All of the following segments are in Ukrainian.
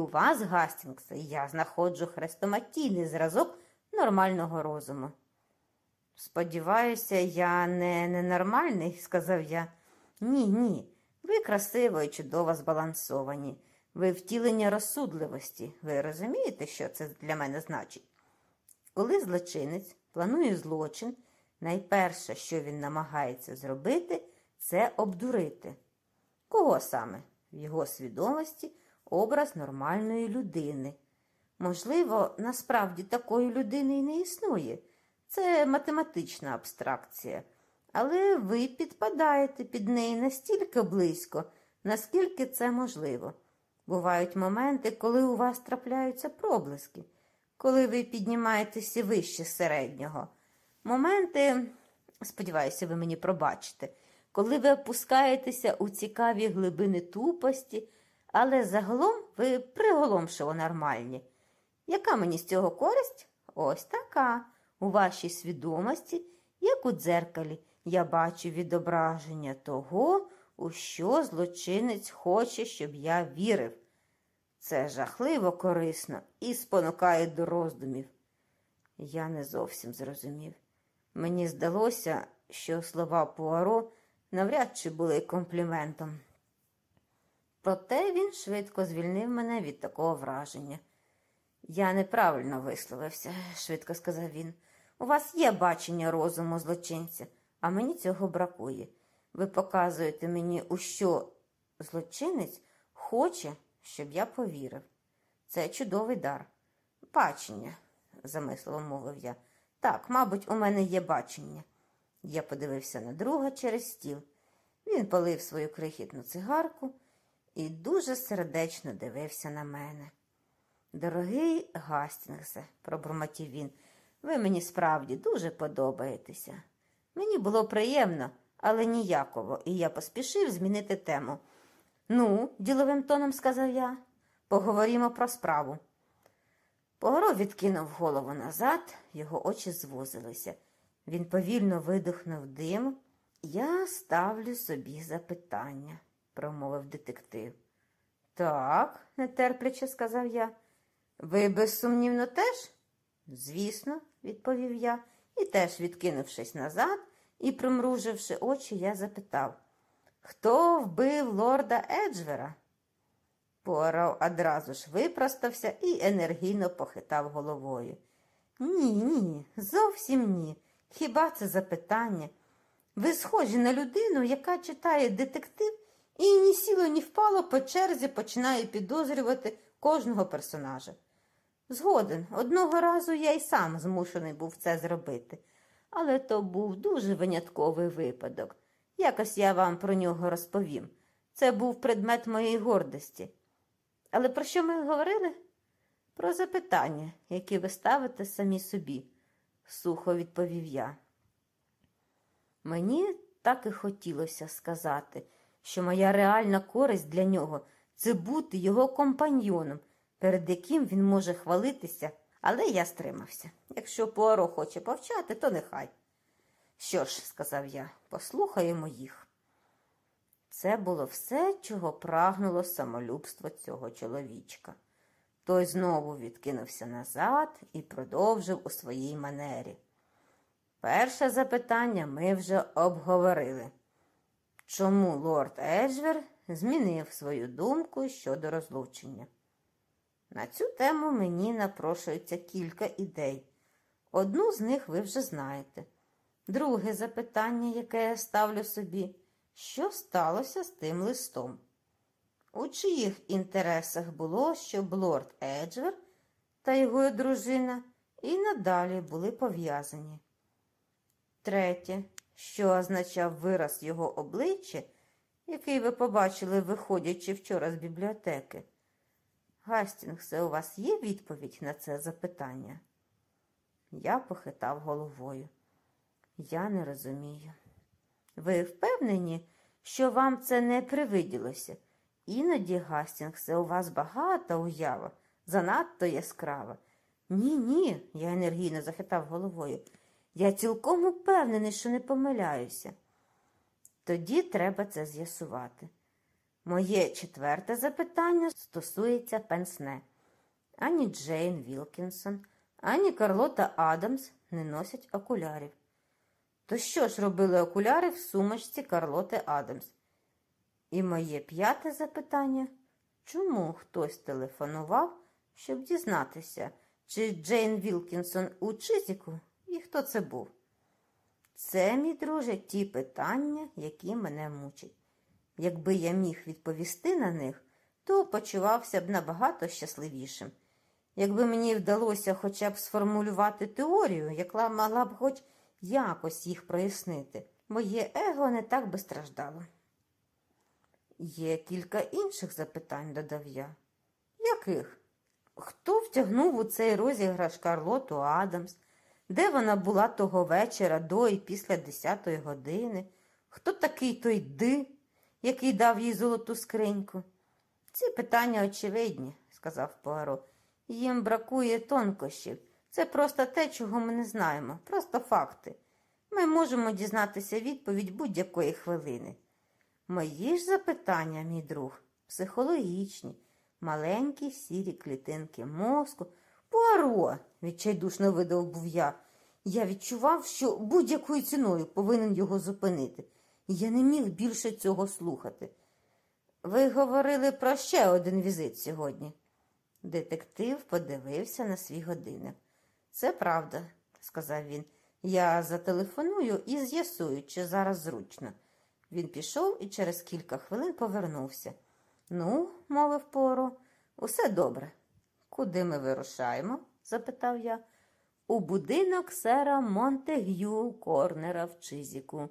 У вас, Гастінгсе, я знаходжу хрестоматійний зразок нормального розуму. Сподіваюся, я не ненормальний, сказав я. Ні, ні. Ви красиво і чудово збалансовані. Ви втілення розсудливості. Ви розумієте, що це для мене значить? Коли злочинець планує злочин, найперше, що він намагається зробити, це обдурити. Кого саме? В його свідомості образ нормальної людини. Можливо, насправді такої людини і не існує. Це математична абстракція. Але ви підпадаєте під неї настільки близько, наскільки це можливо. Бувають моменти, коли у вас трапляються проблиски, коли ви піднімаєтеся вище середнього. Моменти, сподіваюся, ви мені пробачите, коли ви опускаєтеся у цікаві глибини тупості, але загалом ви приголомшиво нормальні. Яка мені з цього користь? Ось така. У вашій свідомості, як у дзеркалі, я бачу відображення того, у що злочинець хоче, щоб я вірив. Це жахливо корисно і спонукає до роздумів. Я не зовсім зрозумів. Мені здалося, що слова Пуаро навряд чи були компліментом. Проте він швидко звільнив мене від такого враження. Я неправильно висловився, швидко сказав він. У вас є бачення розуму злочинця, а мені цього бракує. Ви показуєте мені, у що злочинець хоче, щоб я повірив. Це чудовий дар. Бачення, замисливо мовив я. Так, мабуть, у мене є бачення. Я подивився на друга через стіл. Він палив свою крихітну цигарку і дуже сердечно дивився на мене. Дорогий Гастінгсе, пробурмотів він, ви мені справді дуже подобаєтеся. Мені було приємно, але ніяково, і я поспішив змінити тему. Ну, діловим тоном сказав я, поговоримо про справу. Погоров відкинув голову назад, його очі звузилися. Він повільно видихнув дим. Я ставлю собі запитання, промовив детектив. Так, нетерпляче сказав я. Ви безсумнівно теж? Звісно, відповів я, і теж, відкинувшись назад і примруживши очі, я запитав, хто вбив лорда Еджвера? Пуаро одразу ж випростався і енергійно похитав головою. Ні, ні, зовсім ні. Хіба це запитання? Ви схожі на людину, яка читає детектив і ні сіло, ні впало по черзі починає підозрювати кожного персонажа. Згоден, одного разу я й сам змушений був це зробити, але то був дуже винятковий випадок. Якось я вам про нього розповім. Це був предмет моєї гордості. Але про що ми говорили? Про запитання, які ви ставите самі собі, сухо відповів я. Мені так і хотілося сказати, що моя реальна користь для нього це бути його компаньйоном, перед яким він може хвалитися, але я стримався. Якщо Пуаро хоче повчати, то нехай. Що ж, сказав я, послухаємо їх. Це було все, чого прагнуло самолюбство цього чоловічка. Той знову відкинувся назад і продовжив у своїй манері. Перше запитання ми вже обговорили. Чому лорд Еджвер змінив свою думку щодо розлучення? На цю тему мені напрошується кілька ідей. Одну з них ви вже знаєте. Друге запитання, яке я ставлю собі, що сталося з тим листом? У чиїх інтересах було, щоб лорд Еджвер та його дружина і надалі були пов'язані? Третє, що означав вираз його обличчя, який ви побачили, виходячи вчора з бібліотеки. Гастінгсе, у вас є відповідь на це запитання? Я похитав головою. Я не розумію. Ви впевнені, що вам це не привиділося? Іноді, Гастінгсе, у вас багата уява, занадто яскрава. Ні, ні, я енергійно захитав головою. Я цілком упевнений, що не помиляюся. Тоді треба це з'ясувати. Моє четверте запитання стосується пенсне. Ані Джейн Вілкінсон, ані Карлота Адамс не носять окулярів. То що ж робили окуляри в сумочці Карлоти Адамс? І моє п'яте запитання чому хтось телефонував, щоб дізнатися, чи Джейн Вілкінсон у Чизіку і хто це був? Це, мій друже, ті питання, які мене мучать. Якби я міг відповісти на них, то почувався б набагато щасливішим. Якби мені вдалося хоча б сформулювати теорію, яка могла б хоч якось їх прояснити, моє его не так би страждало. Є кілька інших запитань, додав я. Яких? Хто втягнув у цей розіграш Карлоту Адамс? Де вона була того вечора до і після десятої години? Хто такий той ди, який дав їй золоту скриньку? Ці питання очевидні, сказав Пуаро. Їм бракує тонкощів. Це просто те, чого ми не знаємо, просто факти. Ми можемо дізнатися відповідь будь-якої хвилини. Мої ж запитання, мій друг, психологічні, маленькі сірі клітинки мозку. Пуаро, відчайдушно видав був я. Я відчував, що будь-якою ціною повинен його зупинити. Я не міг більше цього слухати. Ви говорили про ще один візит сьогодні. Детектив подивився на свій годинник. Це правда, сказав він. Я зателефоную і з'ясую, чи зараз зручно. Він пішов і через кілька хвилин повернувся. Ну, мовив Поро, усе добре. Куди ми вирушаємо? запитав я. У будинок сера Монтегю Корнера в Чизіку.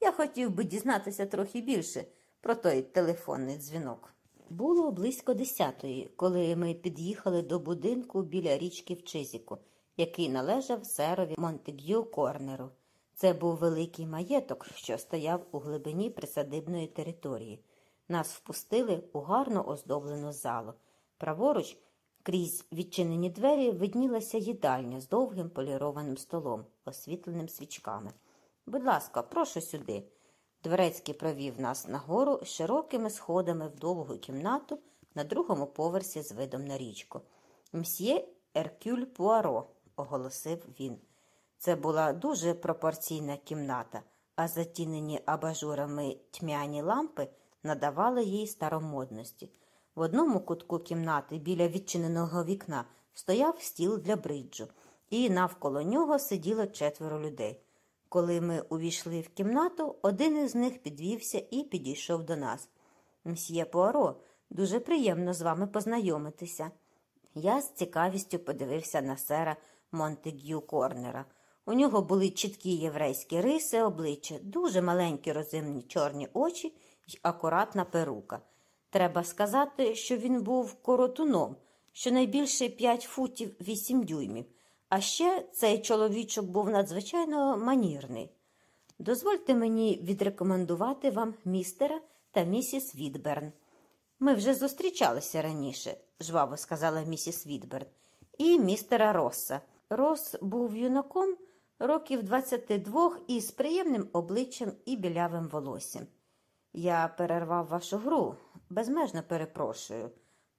Я хотів би дізнатися трохи більше про той телефонний дзвінок. Було близько десятої, коли ми під'їхали до будинку біля річки в Чизіку, який належав серові Монтегю Корнеру. Це був великий маєток, що стояв у глибині присадибної території. Нас впустили у гарно оздоблену залу. Праворуч, крізь відчинені двері, виднілася їдальня з довгим полірованим столом, освітленим свічками. Будь ласка, прошу сюди. Дворецький провів нас нагору широкими сходами в довгу кімнату на другому поверсі з видом на річку. Мсьє Еркюль Пуаро, оголосив він. Це була дуже пропорційна кімната, а затінені абажурами тьмяні лампи надавали їй старомодності. В одному кутку кімнати біля відчиненого вікна стояв стіл для бриджу, і навколо нього сиділо четверо людей. Коли ми увійшли в кімнату, один із них підвівся і підійшов до нас. Мсьє Пуаро, дуже приємно з вами познайомитися. Я з цікавістю подивився на сера Монтегю Корнера. У нього були чіткі єврейські риси обличчя, дуже маленькі розумні чорні очі й акуратна перука. Треба сказати, що він був коротуном, щонайбільше 5 футів 8 дюймів. А ще цей чоловічок був надзвичайно манірний. Дозвольте мені відрекомендувати вам містера та місіс Відберн. Ми вже зустрічалися раніше, жваво сказала місіс Відберн, і містера Росса. Рос був юнаком років 22 із приємним обличчям і білявим волоссям. Я перервав вашу гру, безмежно перепрошую,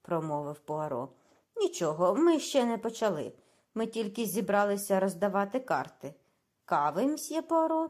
промовив Пуаро. Нічого, ми ще не почали. Ми тільки зібралися роздавати карти. Кави, мсьє Пуаро?»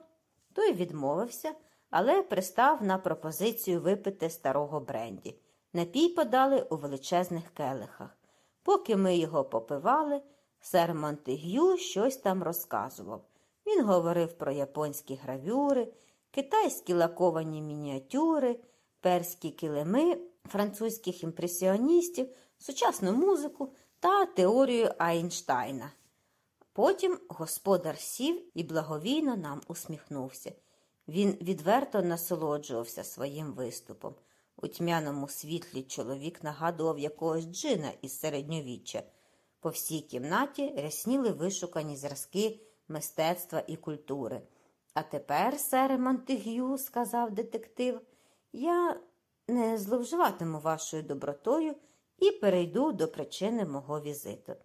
Той відмовився, але пристав на пропозицію випити старого бренді. Напій подали у величезних келихах. Поки ми його попивали, сер Монтегю щось там розказував. Він говорив про японські гравюри, китайські лаковані мініатюри, перські килими французьких імпресіоністів, сучасну музику та теорію Айнштайна. Потім господар сів і благовійно нам усміхнувся. Він відверто насолоджувався своїм виступом. У тьмяному світлі чоловік нагадував якогось джина із середньовіччя. По всій кімнаті рясніли вишукані зразки мистецтва і культури. А тепер, сере Монтегю, сказав детектив, я не зловживатиму вашою добротою і перейду до причини мого візиту.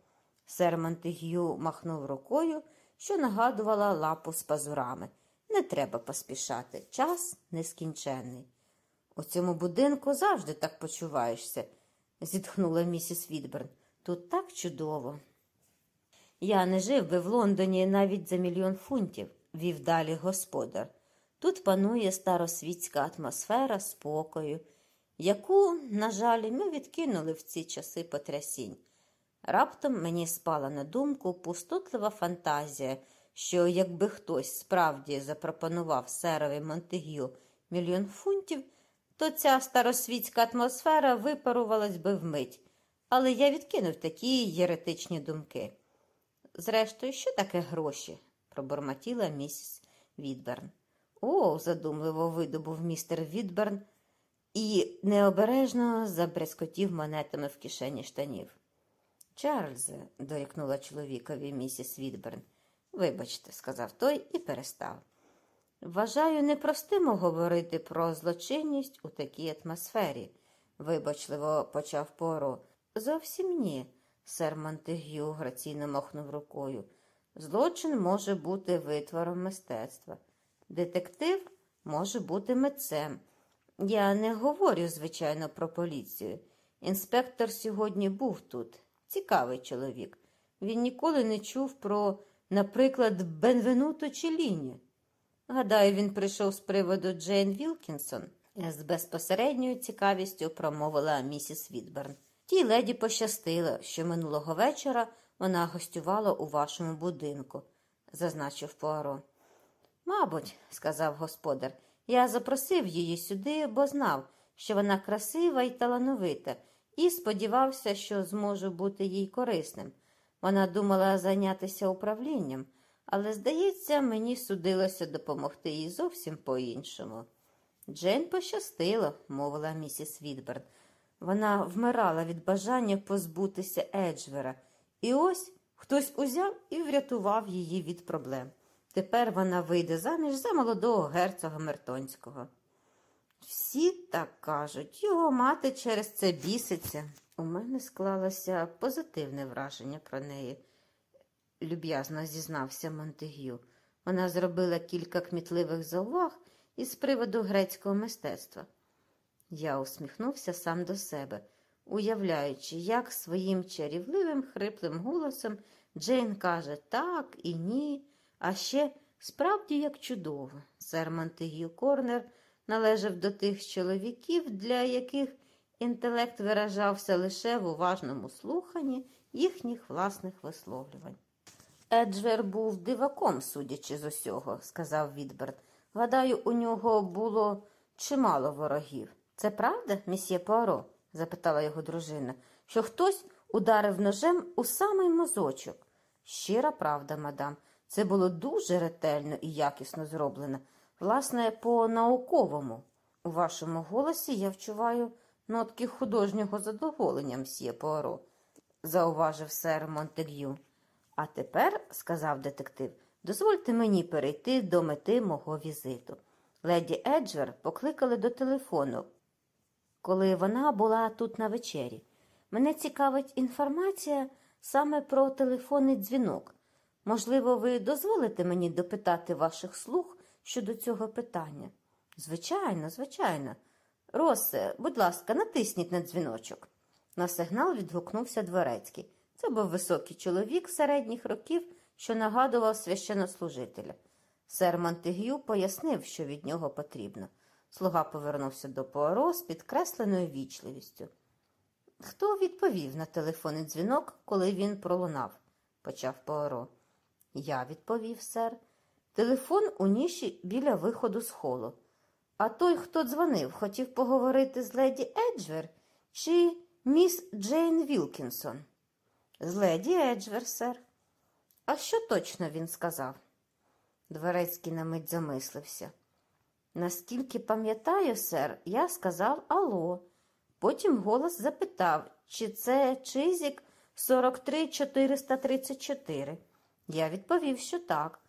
Сер Монтегю махнув рукою, що нагадувала лапу з пазурами. Не треба поспішати, час нескінченний. У цьому будинку завжди так почуваєшся, зітхнула місіс Відберн. Тут так чудово. Я не жив би в Лондоні навіть за мільйон фунтів, вів далі господар. Тут панує старосвітська атмосфера спокою, яку, на жаль, ми відкинули в ці часи потрясінь. Раптом мені спала на думку пустотлива фантазія, що якби хтось справді запропонував серові Монтегю мільйон фунтів, то ця старосвітська атмосфера випарувалась би вмить. Але я відкинув такі єретичні думки. Зрештою, що таке гроші? пробормотіла місіс Відберн. О, задумливо видобув містер Відберн і необережно забрескотів монетами в кишені штанів. Чарльзе, дорікнула чоловікові місіс Відберн. Вибачте, сказав той і перестав. Вважаю непростимо говорити про злочинність у такій атмосфері, вибачливо почав Поро. Зовсім ні, сер Монтегю граційно махнув рукою. Злочин може бути витвором мистецтва. Детектив може бути митцем. Я не говорю, звичайно, про поліцію. Інспектор сьогодні був тут. Цікавий чоловік. Він ніколи не чув про, наприклад, Бенвенуто Челіні. Гадаю, він прийшов з приводу Джейн Вілкінсон. З безпосередньою цікавістю промовила місіс Відберн. Тій леді пощастило, що минулого вечора вона гостювала у вашому будинку, зазначив Пуаро. Мабуть, сказав господар, я запросив її сюди, бо знав, що вона красива і талановита, і сподівався, що зможу бути їй корисним. Вона думала зайнятися управлінням, але, здається, мені судилося допомогти їй зовсім по-іншому. Джейн пощастило, мовила місіс Відберн. Вона вмирала від бажання позбутися Еджвера, і ось хтось узяв і врятував її від проблем. Тепер вона вийде заміж за молодого герцога Мертонського. Всі так кажуть, його мати через це біситься. У мене склалося позитивне враження про неї, люб'язно зізнався Монтегю. Вона зробила кілька кмітливих зауваг із приводу грецького мистецтва. Я усміхнувся сам до себе, уявляючи, як своїм чарівливим хриплим голосом Джейн каже так і ні, а ще справді як чудово. Сер Монтегю Корнер належав до тих чоловіків, для яких інтелект виражався лише в уважному слуханні їхніх власних висловлювань. Еджвер був диваком, судячи з усього, сказав Відберт. Гадаю, у нього було чимало ворогів. Це правда, місьє Пуаро?» – запитала його дружина, що хтось ударив ножем у самий мозочок. Щира правда, мадам, це було дуже ретельно і якісно зроблено, власне, по науковому. У вашому голосі я вчуваю нотки художнього задоволення, мсьє Пуаро», – зауважив сер Монтегю. А тепер, сказав детектив, дозвольте мені перейти до мети мого візиту. Леді Еджвер покликали до телефону, коли вона була тут на вечері. Мене цікавить інформація саме про телефонний дзвінок. Можливо, ви дозволите мені допитати ваших слуг щодо цього питання? Звичайно, звичайно. Росе, будь ласка, натисніть на дзвіночок. На сигнал відгукнувся дворецький. Це був високий чоловік середніх років, що нагадував священнослужителя. Сер Монтегю пояснив, що від нього потрібно. Слуга повернувся до Пуаро з підкресленою вічливістю. Хто відповів на телефонний дзвінок, коли він пролунав? почав Пуаро. Я відповів, сер. Телефон у ніші біля виходу з холу. А той, хто дзвонив, хотів поговорити з леді Еджвер чи міс Джейн Вілкінсон? З леді Еджвер, сер. А що точно він сказав? Дворецький на мить замислився. Наскільки пам'ятаю, сер, я сказав Алло. Потім голос запитав, чи це Чізік 43434. Я відповів, що так.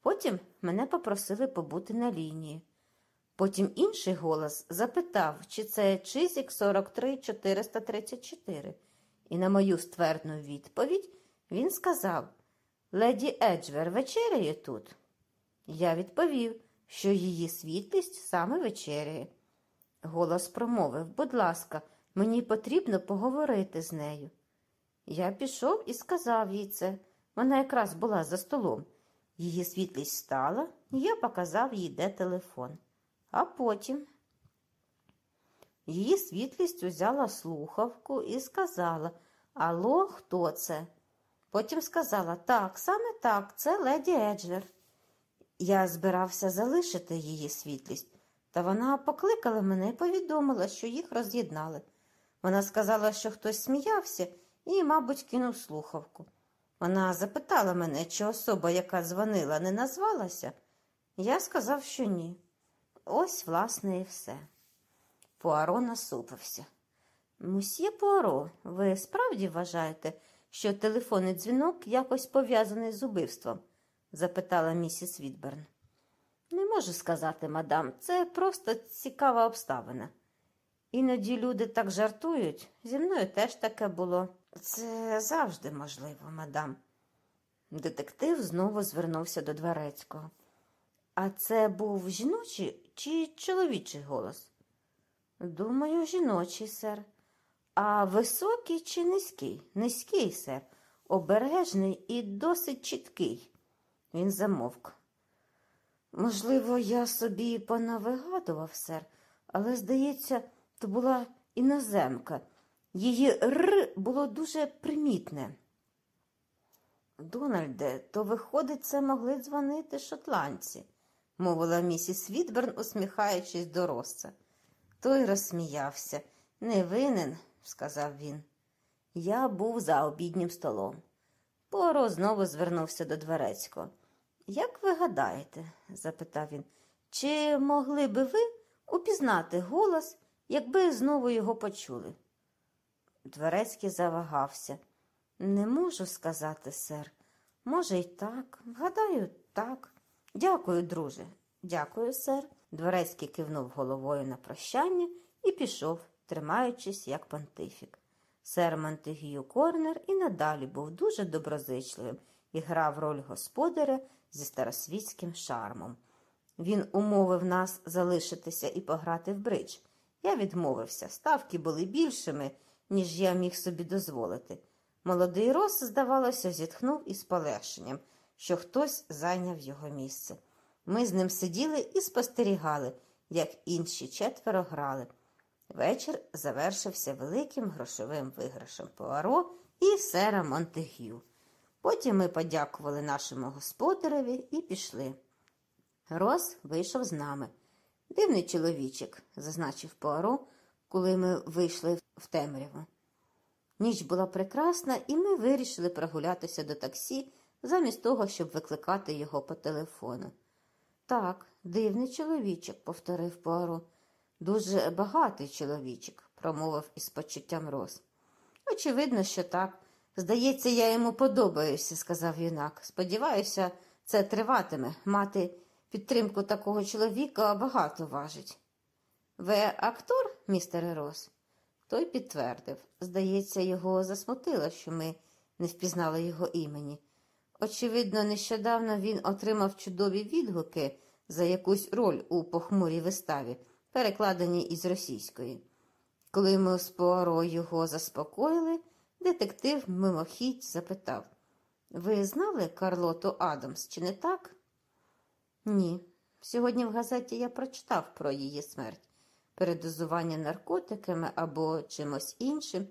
Потім мене попросили побути на лінії. Потім інший голос запитав, чи це Чизік 43434. І на мою ствердну відповідь він сказав Леді Еджвер вечеряє тут. Я відповів, що її світлість саме вечеряє. Голос промовив Будь ласка, мені потрібно поговорити з нею. Я пішов і сказав їй це. Вона якраз була за столом. Її світлість стала, і я показав їй, де телефон. А потім її світлість узяла слухавку і сказала Алло, хто це? Потім сказала Так, саме так, це леді Еджер. Я збирався залишити її світлість, та вона покликала мене і повідомила, що їх роз'єднали. Вона сказала, що хтось сміявся і, мабуть, кинув слухавку. Вона запитала мене, чи особа, яка дзвонила, не назвалася. Я сказав, що ні. Ось, власне, і все. Пуаро насупився. Мусьє Пуаро, ви справді вважаєте, що телефонний дзвінок якось пов'язаний з убивством? запитала місіс Відберн. Не можу сказати, мадам, це просто цікава обставина. Іноді люди так жартують, зі мною теж таке було. Це завжди можливо, мадам. Детектив знову звернувся до дворецького. А це був жіночий чи чоловічий голос? Думаю, жіночий, сер. А високий чи низький? Низький, сер, обережний і досить чіткий. Він замовк. Можливо, я собі понавигадував, сер, але, здається, то була іноземка. Її р було дуже примітне. Дональде, то, виходить, це могли дзвонити шотландці, мовила місіс Відберн, усміхаючись до Росса. Той розсміявся. Не винен, сказав він. Я був за обіднім столом. Поро знову звернувся до дворецького. Як ви гадаєте, запитав він, чи могли би ви упізнати голос, якби знову його почули? Дворецький завагався. Не можу сказати, сер. Може, й так. Гадаю, так. Дякую, друже. Дякую, сер. Дворецький кивнув головою на прощання і пішов, тримаючись, як понтифік. Сер Монтегію Корнер і надалі був дуже доброзичливим і грав роль господаря зі старосвітським шармом. Він умовив нас залишитися і пограти в бридж. Я відмовився, ставки були більшими, ніж я міг собі дозволити. Молодий Рос, здавалося, зітхнув із полегшенням, що хтось зайняв його місце. Ми з ним сиділи і спостерігали, як інші четверо грали. Вечір завершився великим грошовим виграшем Пуаро і сера Монтегю. Потім ми подякували нашому господареві і пішли. Рос вийшов з нами. Дивний чоловічик, зазначив Пуаро, коли ми вийшли в темряву. Ніч була прекрасна, і ми вирішили прогулятися до таксі, замість того, щоб викликати його по телефону. Так, дивний чоловічок, повторив Пуаро. Дуже багатий чоловічок, промовив із почуттям Рос. Очевидно, що так. Здається, я йому подобаюся, сказав юнак. Сподіваюся, це триватиме. Мати підтримку такого чоловіка багато важить. Ви актор, містере Рос? Той підтвердив. Здається, його засмутило, що ми не впізнали його імені. Очевидно, нещодавно він отримав чудові відгуки за якусь роль у похмурій виставі, перекладеній із російської. Коли ми з Пуаро його заспокоїли, детектив мимохідь запитав Ви знали Карлоту Адамс, чи не так? Ні. Сьогодні в газеті я прочитав про її смерть, передозування наркотиками або чимось іншим.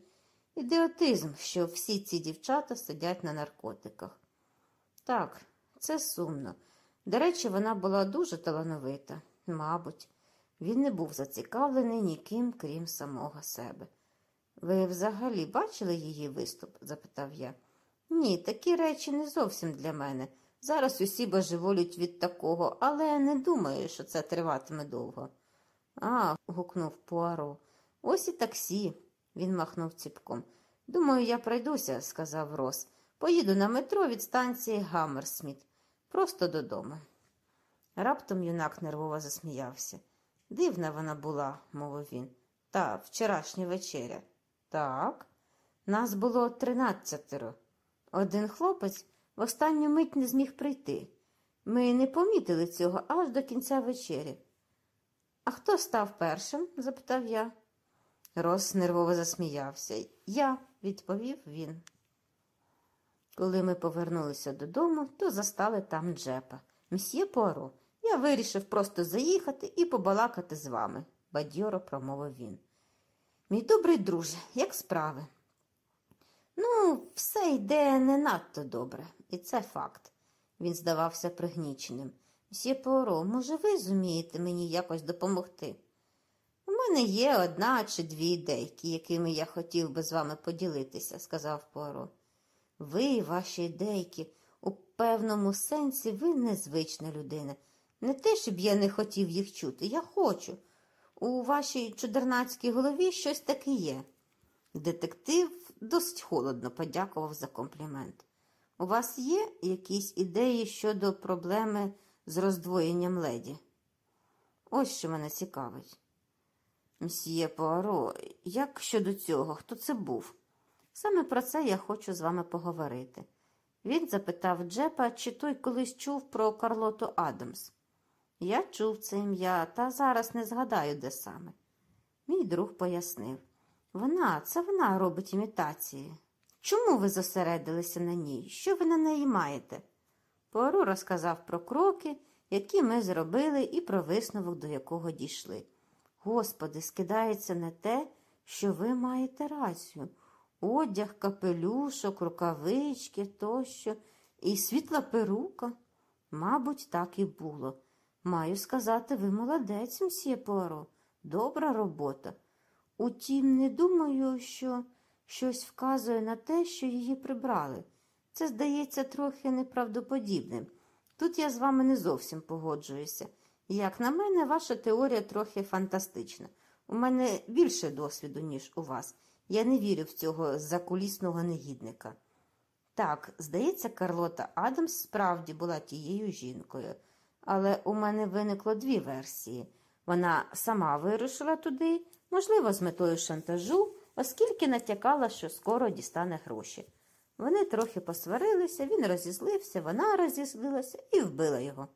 Ідіотизм, що всі ці дівчата сидять на наркотиках. Так, це сумно. До речі, вона була дуже талановита, мабуть, він не був зацікавлений ніким, крім самого себе. Ви взагалі бачили її виступ? запитав я. Ні, такі речі не зовсім для мене. Зараз усі божеволють від такого, але не думаю, що це триватиме довго. А, гукнув Пуаро. Ось і таксі. Він махнув ціпком. Думаю, я пройдуся, сказав Рос. Поїду на метро від станції Гаммерсміт. Просто додому. Раптом юнак нервово засміявся. Дивна вона була, мовив він. Та вчорашня вечеря. Так, нас було тринадцятеро. Один хлопець в останню мить не зміг прийти. Ми не помітили цього аж до кінця вечері. А хто став першим? запитав я. Рос нервово засміявся. Я, відповів він. Коли ми повернулися додому, то застали там Джепа. Мсьє Пуаро, я вирішив просто заїхати і побалакати з вами, бадьоро промовив він. Мій добрий друже, як справи? Ну, все йде не надто добре, і це факт. Він здавався пригніченим. Мсьє Пуаро, може, ви зумієте мені якось допомогти? У мене є одна чи дві ідейки, якими я хотів би з вами поділитися, сказав Пуаро. Ви, ваші ідейки, у певному сенсі ви незвична людина. Не те, щоб я не хотів їх чути, я хочу. У вашій чудернацькій голові щось таке є. Детектив досить холодно подякував за комплімент. У вас є якісь ідеї щодо проблеми з роздвоєнням леді? Ось що мене цікавить. Мсьє Пуаро, як щодо цього, хто це був? Саме про це я хочу з вами поговорити. Він запитав Джепа, чи той колись чув про Карлоту Адамс. Я чув це ім'я, та зараз не згадаю, де саме. Мій друг пояснив вона, це вона робить імітації. Чому ви зосередилися на ній? Що ви на неї маєте? Пуаро розказав про кроки, які ми зробили, і про висновок, до якого дійшли. Господи, скидається на те, що ви маєте рацію. Одяг, капелюшок, рукавички тощо, і світла перука. Мабуть, так і було. Маю сказати, ви молодець, мсьє Пуаро. Добра робота. Утім, не думаю, що щось вказує на те, що її прибрали. Це здається трохи неправдоподібним. Тут я з вами не зовсім погоджуюся. Як на мене, ваша теорія трохи фантастична. У мене більше досвіду, ніж у вас. Я не вірю в цього закулісного негідника. Так, здається, Карлота Адамс справді була тією жінкою, але у мене виникло дві версії. Вона сама вирушила туди, можливо, з метою шантажу, оскільки натякала, що скоро дістане гроші. Вони трохи посварилися, він розізлився, вона розізлилася і вбила його.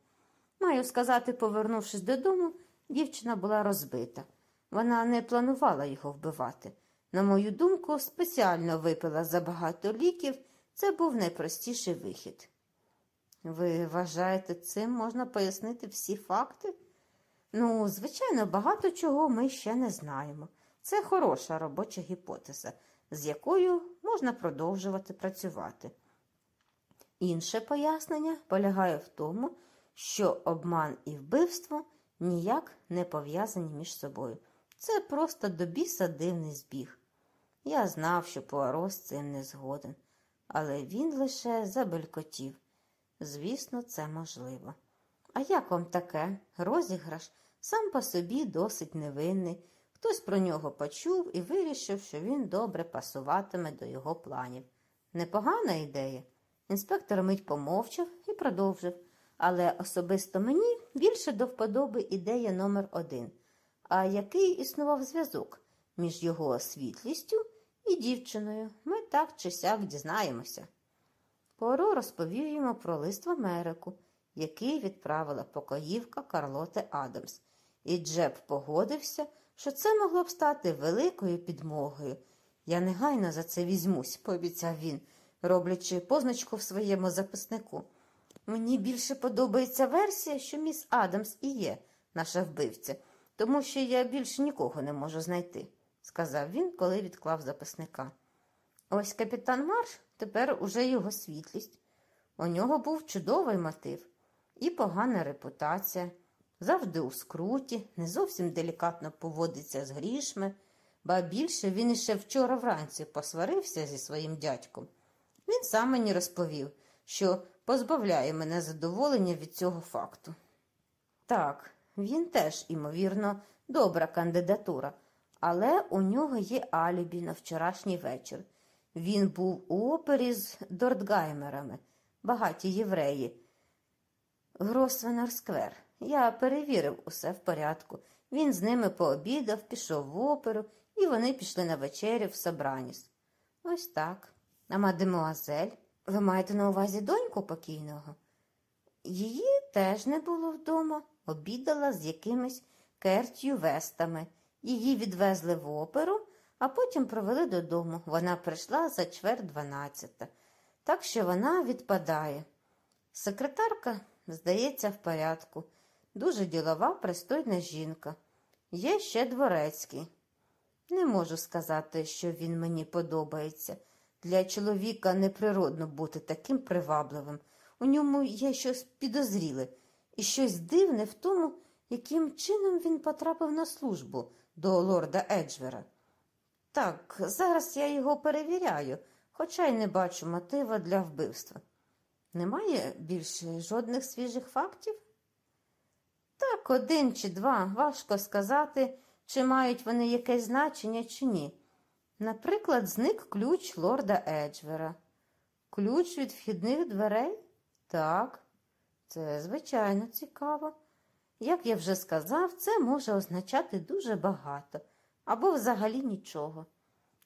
Маю сказати, повернувшись додому, дівчина була розбита. Вона не планувала його вбивати. На мою думку, спеціально випила забагато ліків, це був найпростіший вихід. Ви вважаєте, цим можна пояснити всі факти? Ну, звичайно, багато чого ми ще не знаємо. Це хороша робоча гіпотеза, з якою можна продовжувати працювати. Інше пояснення полягає в тому, що обман і вбивство ніяк не пов'язані між собою. Це просто до біса дивний збіг. Я знав, що Пуаро з цим не згоден, але він лише забелькотів. Звісно, це можливо. А як вам таке? Розіграш сам по собі досить невинний. Хтось про нього почув і вирішив, що він добре пасуватиме до його планів. Непогана ідея. Інспектор мить помовчав і продовжив. Але особисто мені більше до вподоби ідея номер один. А який існував зв'язок між його світлістю і дівчиною? Ми так чи сяк дізнаємося. Поро розповів йому про лист в Америку, який відправила покоївка Карлоти Адамс, і Джеб погодився, що це могло б стати великою підмогою. Я негайно за це візьмусь, пообіцяв він, роблячи позначку в своєму записнику. Мені більше подобається версія, що міс Адамс і є наша вбивця, тому що я більше нікого не можу знайти, сказав він, коли відклав записника. Ось капітан Марш тепер уже його світлість. У нього був чудовий мотив і погана репутація, завжди у скруті, не зовсім делікатно поводиться з грішми, ба більше він іще вчора вранці посварився зі своїм дядьком. Він сам мені розповів, що позбавляє мене задоволення від цього факту. Так, він теж, імовірно, добра кандидатура, але у нього є алібі на вчорашній вечір. Він був у опері з Дортгаймерами, багаті євреї. Гросвенер Сквер. Я перевірив усе в порядку. Він з ними пообідав, пішов в оперу, і вони пішли на вечерю в Собраніс. Ось так. А мадемуазель, ви маєте на увазі доньку покійного? Її теж не було вдома, обідала з якимись Кертю Вестами. Її відвезли в оперу, а потім провели додому. Вона прийшла за чверть дванадцята. Так що вона відпадає. Секретарка, здається, в порядку. Дуже ділова, пристойна жінка. Є ще дворецький. Не можу сказати, що він мені подобається. Для чоловіка неприродно бути таким привабливим. У ньому є щось підозріле і щось дивне в тому, яким чином він потрапив на службу до лорда Еджвера. Так, зараз я його перевіряю, хоча й не бачу мотива для вбивства. Немає більше жодних свіжих фактів? Так, один чи два, важко сказати, чи мають вони якесь значення, чи ні. Наприклад, зник ключ лорда Еджвера. Ключ від вхідних дверей? Так, це звичайно цікаво. Як я вже сказав, це може означати дуже багато або взагалі нічого.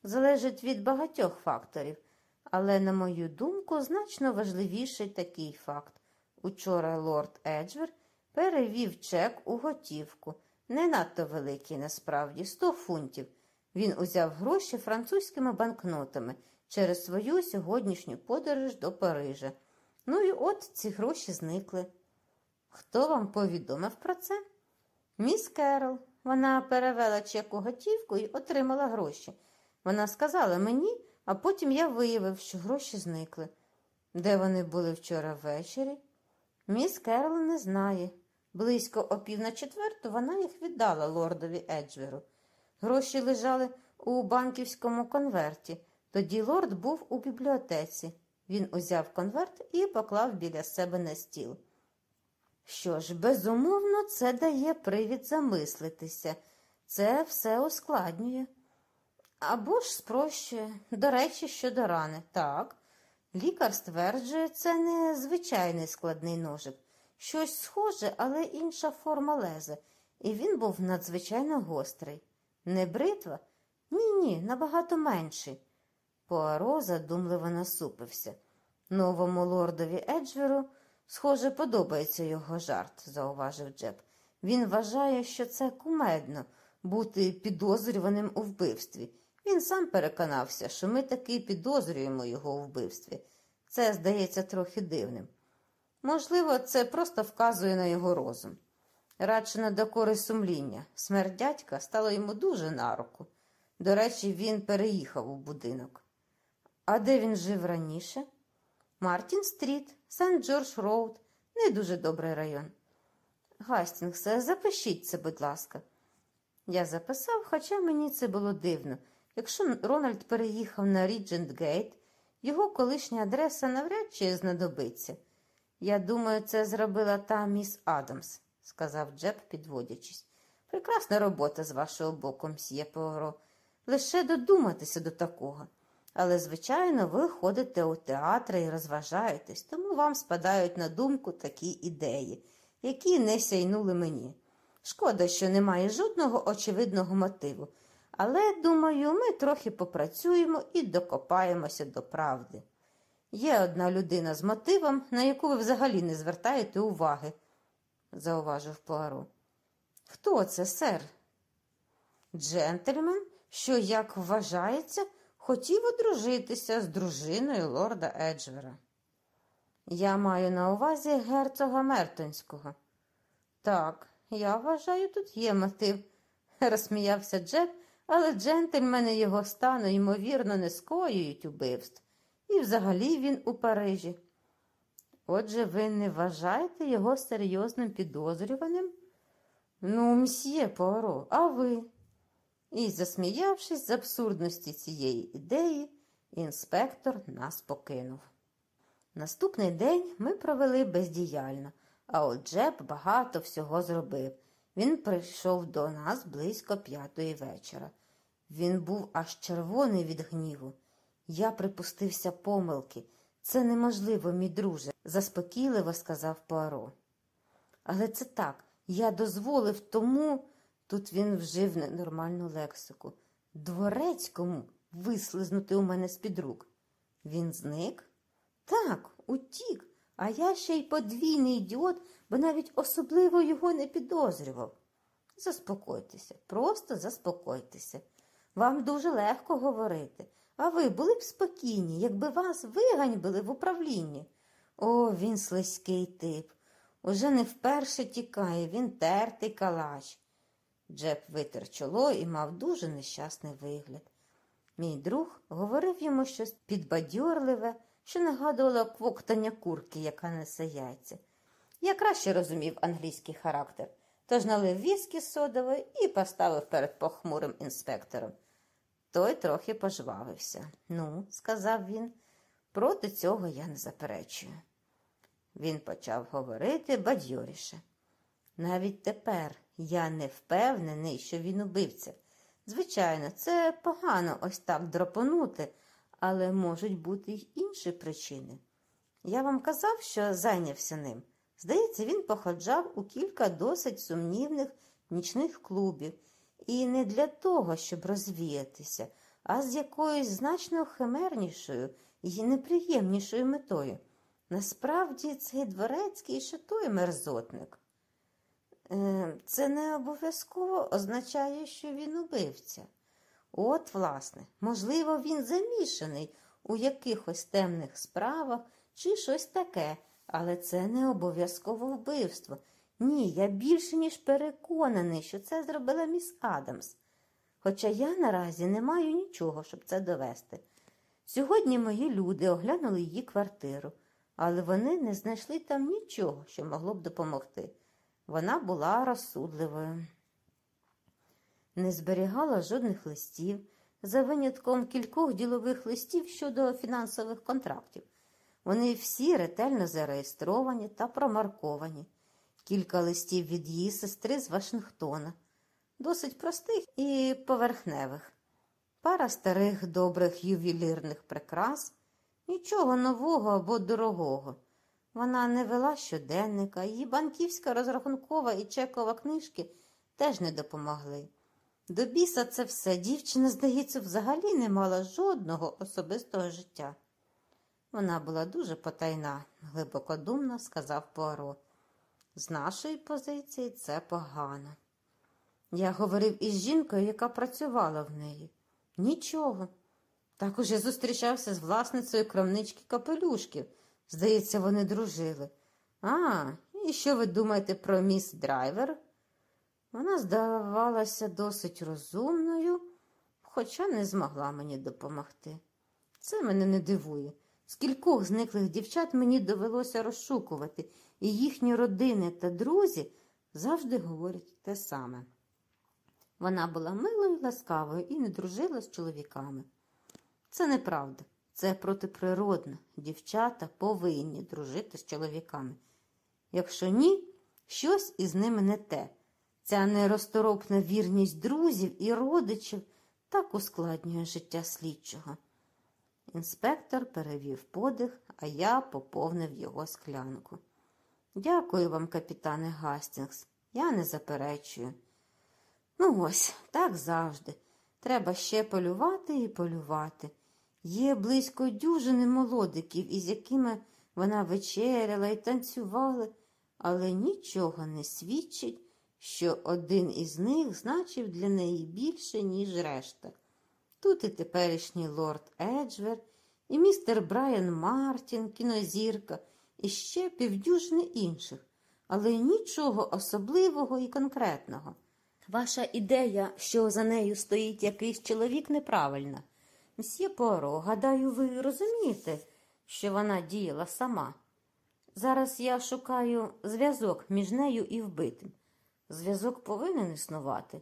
Залежить від багатьох факторів, але, на мою думку, значно важливіший такий факт. Учора лорд Еджвер перевів чек у готівку, не надто великий насправді 100 фунтів. Він узяв гроші французькими банкнотами через свою сьогоднішню подорож до Парижа. Ну і от ці гроші зникли. Хто вам повідомив про це? Міс Керол. Вона перевела чек у готівку і отримала гроші. Вона сказала мені, а потім я виявив, що гроші зникли. Де вони були вчора ввечері? Міс Керол не знає. Близько о пів на четверту вона їх віддала лордові Еджверу. Гроші лежали у банківському конверті. Тоді лорд був у бібліотеці. Він узяв конверт і поклав біля себе на стіл. Що ж, безумовно, це дає привід замислитися. Це все ускладнює. Або ж спрощує. До речі, щодо рани. Так. Лікар стверджує, це не звичайний складний ножик. Щось схоже, але інша форма леза, і він був надзвичайно гострий. Не бритва? Ні, ні, набагато менший. Пуаро задумливо насупився. Новому лордові Еджверу, схоже, подобається його жарт, зауважив Джеб. Він вважає, що це кумедно бути підозрюваним у вбивстві. Він сам переконався, що ми таки підозрюємо його у вбивстві. Це здається трохи дивним. Можливо, це просто вказує на його розум. Радше на докори сумління. Смерть дядька стала йому дуже на руку. До речі, він переїхав у будинок. А де він жив раніше? Мартін Стріт, Сент Джордж Роуд, не дуже добрий район. Гастінгсе, запишіть це, будь ласка. Я записав, хоча мені це було дивно. Якщо Рональд переїхав на Ріджент Гейт, його колишня адреса навряд чи знадобиться. Я думаю, це зробила та міс Адамс, сказав Джеб, підводячись. Прекрасна робота з вашого боку, мсьє Пуаро. Лише додуматися до такого. Але, звичайно, ви ходите у театри і розважаєтесь, тому вам спадають на думку такі ідеї, які не сяйнули мені. Шкода, що немає жодного очевидного мотиву. Але, думаю, ми трохи попрацюємо і докопаємося до правди. Є одна людина з мотивом, на яку ви взагалі не звертаєте уваги, зауважив Пуаро. Хто це, сер? Джентльмен, що, як вважається, хотів одружитися з дружиною лорда Еджвера. Я маю на увазі герцога Мертонського. Так, я вважаю, тут є мотив, розсміявся Джеб, але джентльмени його стану, ймовірно, не скоюють убивств. І взагалі він у Парижі. Отже, ви не вважаєте його серйозним підозрюваним? Ну, мсьє Пуаро, а ви? І, засміявшись з абсурдності цієї ідеї, інспектор нас покинув. Наступний день ми провели бездіяльно, а от Джеб багато всього зробив. Він прийшов до нас близько п'ятої вечора. Він був аж червоний від гніву. Я припустився помилки. Це неможливо, мій друже, заспокійливо сказав Пуаро. Але це так, я дозволив тому, тут він вжив ненормальну лексику, дворецькому вислизнути у мене з-під рук. Він зник? Так, утік, а я ще й подвійний ідіот, бо навіть особливо його не підозрював. Заспокойтеся, просто заспокойтеся. Вам дуже легко говорити, а ви були б спокійні, якби вас виганьбили в управлінні. О, він слизький тип. Уже не вперше тікає, він тертий калач. Джеб витер чоло і мав дуже нещасний вигляд. Мій друг говорив йому щось підбадьорливе, що нагадувало квоктання курки, яка несе яйця. Я краще розумів англійський характер, тож налив віскі содової і поставив перед похмурим інспектором. Той трохи пожвавився. Ну, сказав він, проти цього я не заперечую. Він почав говорити бадьоріше. Навіть тепер я не впевнений, що він убивця. Звичайно, це погано ось так драпонути, але можуть бути й інші причини. Я вам казав, що зайнявся ним. Здається, він походжав у кілька досить сумнівних нічних клубів, і не для того, щоб розвіятися, а з якоюсь значно химернішою і неприємнішою метою. Насправді цей дворецький ще той мерзотник. Е, Це не обов'язково означає, що він убивця. От, власне, можливо, він замішаний у якихось темних справах чи щось таке, але це не обов'язково вбивство. Ні, я більше ніж переконаний, що це зробила міс Адамс. Хоча я наразі не маю нічого, щоб це довести. Сьогодні мої люди оглянули її квартиру, але вони не знайшли там нічого, що могло б допомогти. Вона була розсудливою, не зберігала жодних листів, за винятком кількох ділових листів щодо фінансових контрактів. Вони всі ретельно зареєстровані та промарковані. Кілька листів від її сестри з Вашингтона, досить простих і поверхневих, пара старих добрих ювелірних прикрас, нічого нового або дорогого. Вона не вела щоденника, її банківська розрахункова і чекова книжки теж не допомогли. До біса це все дівчина, здається, взагалі не мала жодного особистого життя. Вона була дуже потайна, глибокодумно сказав Пуаро. З нашої позиції це погано. Я говорив із жінкою, яка працювала в неї. Нічого. Також я зустрічався з власницею крамнички капелюшків. Здається, вони дружили. А, і що ви думаєте про міс Драйвер? Вона здавалася досить розумною, хоча не змогла мені допомогти. Це мене не дивує. Скількох зниклих дівчат мені довелося розшукувати, і їхні родини та друзі завжди говорять те саме. Вона була милою, ласкавою і не дружила з чоловіками. Це неправда, це протиприродно. Дівчата повинні дружити з чоловіками. Якщо ні, щось із ними не те. Ця нерозторопна вірність друзів і родичів так ускладнює життя слідчого. Інспектор перевів подих, а я поповнив його склянку. Дякую вам, капітане Гастінгс. Я не заперечую. Ну ось, так завжди. Треба ще полювати і полювати. Є близько дюжини молодиків, із якими вона вечеряла і танцювала, але нічого не свідчить, що один із них значив для неї більше, ніж решта. Тут і теперішній лорд Еджвер, і містер Брайан Мартін, кінозірка, і ще півдюжини інших, але нічого особливого і конкретного. Ваша ідея, що за нею стоїть якийсь чоловік, неправильна. Мсьє Поро, гадаю, ви розумієте, що вона діяла сама. Зараз я шукаю зв'язок між нею і вбитим. Зв'язок повинен існувати.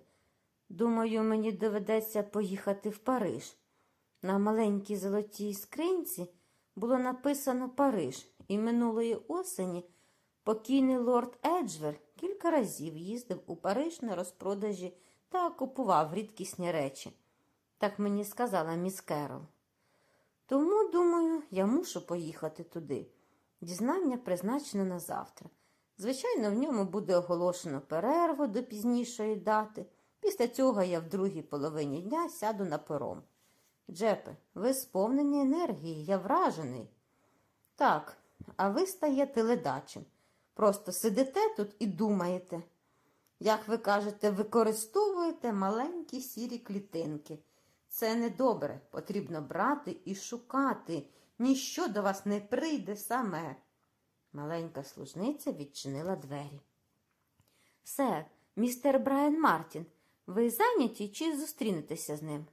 Думаю, мені доведеться поїхати в Париж. На маленькій золотій скринці було написано Париж, і минулої осені покійний лорд Еджвер кілька разів їздив у Париж на розпродажі та купував рідкісні речі. Так мені сказала міс Керол. Тому, думаю, я мушу поїхати туди. Дізнання призначено на завтра. Звичайно, в ньому буде оголошено перерву до пізнішої дати. Після цього я в другій половині дня сяду на пером. Джепе, ви сповнені енергії, я вражений. Так, а ви стаєте ледачим. Просто сидите тут і думаєте. як ви кажете, використовуєте маленькі сірі клітинки. Це недобре, потрібно брати і шукати. Ніщо до вас не прийде саме. Маленька служниця відчинила двері. Сер, містер Брайан Мартін, ви зайняті чи зустрінетеся з ним?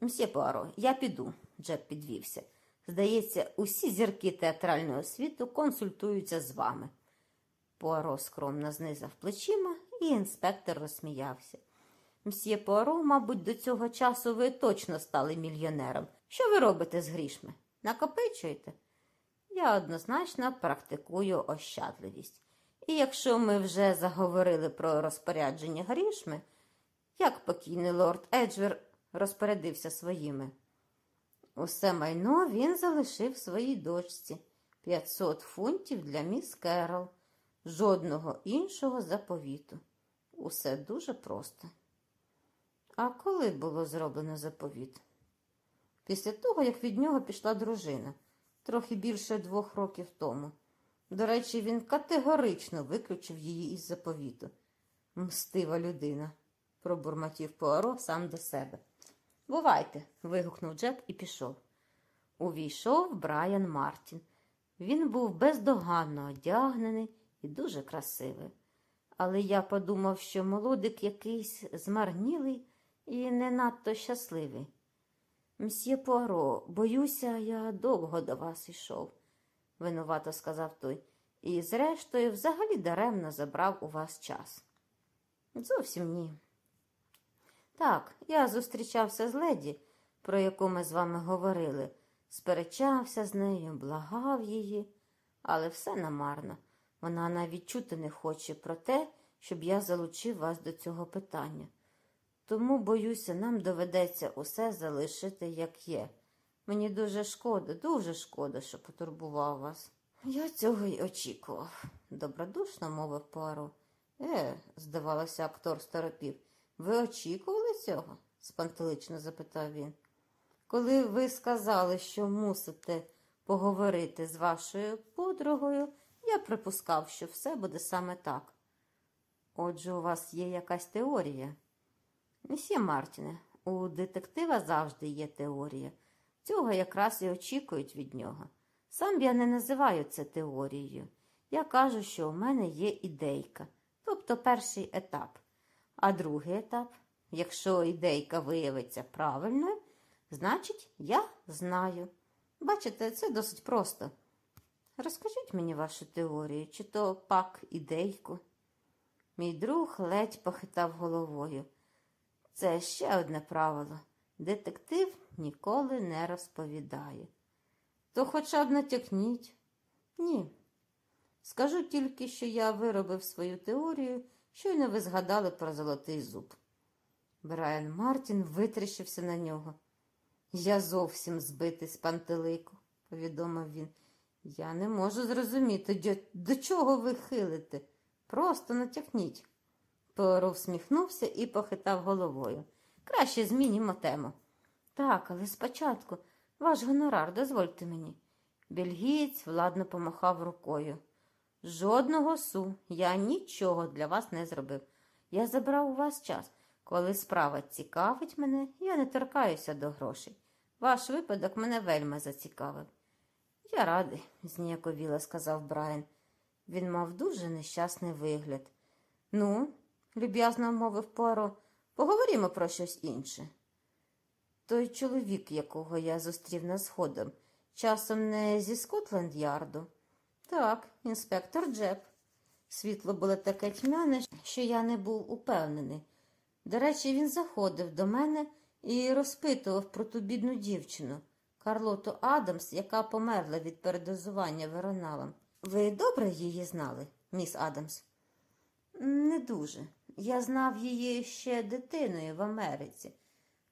Мсьє Пуаро, я піду, Джеб підвівся. Здається, усі зірки театрального світу консультуються з вами. Пуаро скромно знизав плечима, і інспектор розсміявся. Мсьє Пуаро, мабуть, до цього часу ви точно стали мільйонером. Що ви робите з грішми? Накопичуєте? Я однозначно практикую ощадливість. І якщо ми вже заговорили про розпорядження грішми, як покійний лорд Еджвер розпорядився своїми? Усе майно він залишив своїй дочці 500 фунтів для міс Керол, жодного іншого заповіту. Усе дуже просто. А коли було зроблено заповіт? Після того, як від нього пішла дружина, трохи більше двох років тому. До речі, він категорично виключив її із заповіту. Мстива людина, пробурмотів Пуаро сам до себе. Бувайте. вигукнув Джеб і пішов. Увійшов Брайан Мартін. Він був бездоганно одягнений і дуже красивий. Але я подумав, що молодик якийсь змарнілий і не надто щасливий. Мсьє Пуаро, боюся, я довго до вас йшов, винувато сказав той, і, зрештою, взагалі даремно забрав у вас час. Зовсім ні. Так, я зустрічався з леді, про яку ми з вами говорили, сперечався з нею, благав її, але все намарно. Вона навіть чути не хоче про те, щоб я залучив вас до цього питання. Тому, боюся, нам доведеться усе залишити, як є. Мені дуже шкода, дуже шкода, що потурбував вас. Я цього й очікував, добродушно мовив Пуаро. Е, здавалося, актор старопів. Ви очікували цього? спантелично запитав він. Коли ви сказали, що мусите поговорити з вашою подругою, я припускав, що все буде саме так. Отже, у вас є якась теорія. Мсьє Мартіне, у детектива завжди є теорія. Цього якраз і очікують від нього. Сам я не називаю це теорією. Я кажу, що у мене є ідейка, тобто перший етап. А другий етап, якщо ідейка виявиться правильною, значить, я знаю. Бачите, це досить просто. Розкажіть мені вашу теорію, чи то пак ідейку. Мій друг ледь похитав головою. Це ще одне правило. Детектив ніколи не розповідає. То хоча б натякніть. Ні. Скажу тільки, що я виробив свою теорію, щойно ви згадали про золотий зуб. Брайан Мартін витріщився на нього. Я зовсім збитий з пантелику, повідомив він. Я не можу зрозуміти, до чого ви хилите. Просто натякніть. Пуаро всміхнувся і похитав головою. Краще змінімо тему. Так, але спочатку ваш гонорар, дозвольте мені. Бельгієць владно помахав рукою. Жодного су, я нічого для вас не зробив. Я забрав у вас час. Коли справа цікавить мене, я не торкаюся до грошей. Ваш випадок мене вельми зацікавив. Я радий, зніяковіло сказав Брайан. Він мав дуже нещасний вигляд. Ну, люб'язно мовив Пуаро, поговоримо про щось інше. Той чоловік, якого я зустрів на сходом, часом не зі Скотленд Ярду. Так, інспектор Джеб. Світло було таке тьмяне, що я не був упевнений. До речі, він заходив до мене і розпитував про ту бідну дівчину, Карлоту Адамс, яка померла від передозування вероналом. Ви добре її знали, міс Адамс? Не дуже. Я знав її ще дитиною в Америці.